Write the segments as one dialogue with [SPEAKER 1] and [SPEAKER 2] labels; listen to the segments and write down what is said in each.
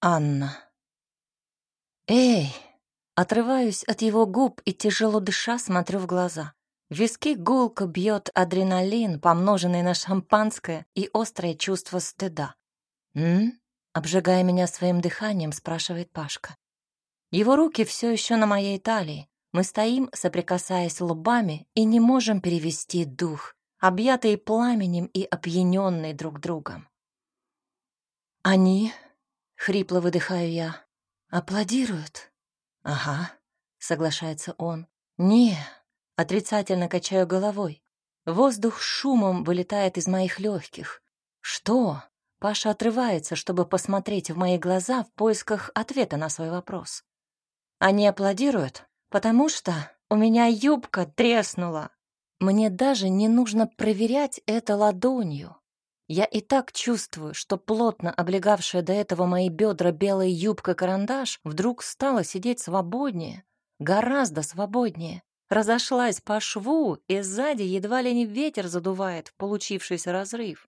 [SPEAKER 1] Анна. «Эй!» Отрываюсь от его губ и, тяжело дыша, смотрю в глаза. В виски гулко бьет адреналин, помноженный на шампанское и острое чувство стыда. «М?» — обжигая меня своим дыханием, спрашивает Пашка. Его руки все еще на моей талии. Мы стоим, соприкасаясь лбами, и не можем перевести дух, объятые пламенем и опьяненные друг другом. «Они Хрипло выдыхаю я. Аплодируют? Ага, соглашается он. Не, отрицательно качаю головой. Воздух шумом вылетает из моих легких. Что? Паша отрывается, чтобы посмотреть в мои глаза в поисках ответа на свой вопрос. Они аплодируют, потому что у меня юбка треснула. Мне даже не нужно проверять это ладонью. Я и так чувствую, что плотно облегавшая до этого мои бедра белая юбка-карандаш вдруг стала сидеть свободнее, гораздо свободнее. Разошлась по шву, и сзади едва ли не ветер задувает в получившийся разрыв.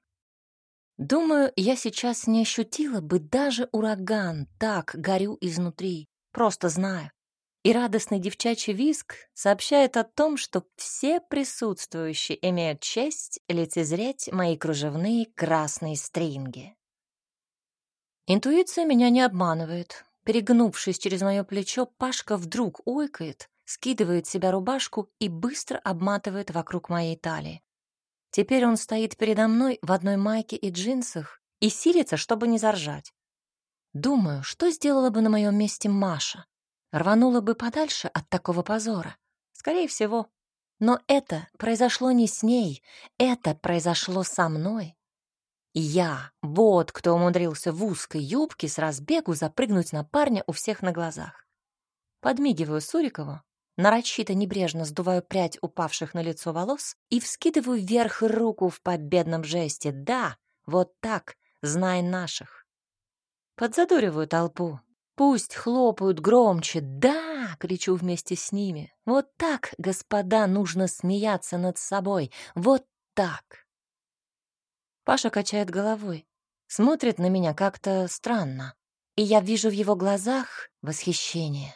[SPEAKER 1] Думаю, я сейчас не ощутила бы даже ураган, так горю изнутри, просто знаю и радостный девчачий виск сообщает о том, что все присутствующие имеют честь лицезреть мои кружевные красные стринги. Интуиция меня не обманывает. Перегнувшись через мое плечо, Пашка вдруг ойкает, скидывает с себя рубашку и быстро обматывает вокруг моей талии. Теперь он стоит передо мной в одной майке и джинсах и силится, чтобы не заржать. Думаю, что сделала бы на моем месте Маша? Рванула бы подальше от такого позора. Скорее всего. Но это произошло не с ней, это произошло со мной. Я, вот кто умудрился в узкой юбке с разбегу запрыгнуть на парня у всех на глазах. Подмигиваю Сурикову, нарочито небрежно сдуваю прядь упавших на лицо волос и вскидываю вверх руку в победном жесте. Да, вот так, знай наших. Подзадориваю толпу, Пусть хлопают громче. Да, кричу вместе с ними. Вот так, господа, нужно смеяться над собой. Вот так. Паша качает головой, смотрит на меня как-то странно, и я вижу в его глазах восхищение.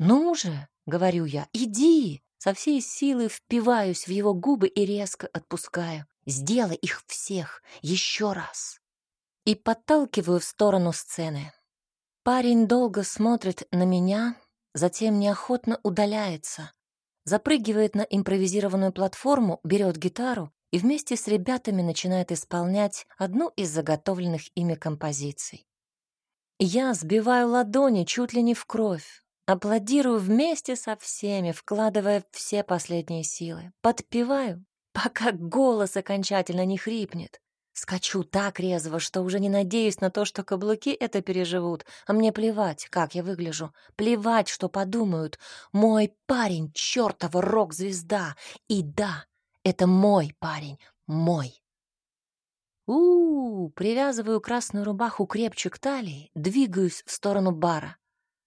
[SPEAKER 1] «Ну же», — говорю я, — «иди!» Со всей силы впиваюсь в его губы и резко отпускаю. Сделай их всех еще раз. И подталкиваю в сторону сцены. Парень долго смотрит на меня, затем неохотно удаляется, запрыгивает на импровизированную платформу, берет гитару и вместе с ребятами начинает исполнять одну из заготовленных ими композиций. Я сбиваю ладони чуть ли не в кровь, аплодирую вместе со всеми, вкладывая все последние силы, подпеваю, пока голос окончательно не хрипнет. Скачу так резво, что уже не надеюсь на то, что каблуки это переживут, а мне плевать, как я выгляжу, плевать, что подумают. Мой парень — чертова рок-звезда, и да, это мой парень, мой. у, -у, -у привязываю красную рубаху крепче к талии, двигаюсь в сторону бара.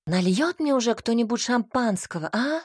[SPEAKER 1] Нальет мне уже кто-нибудь шампанского, а?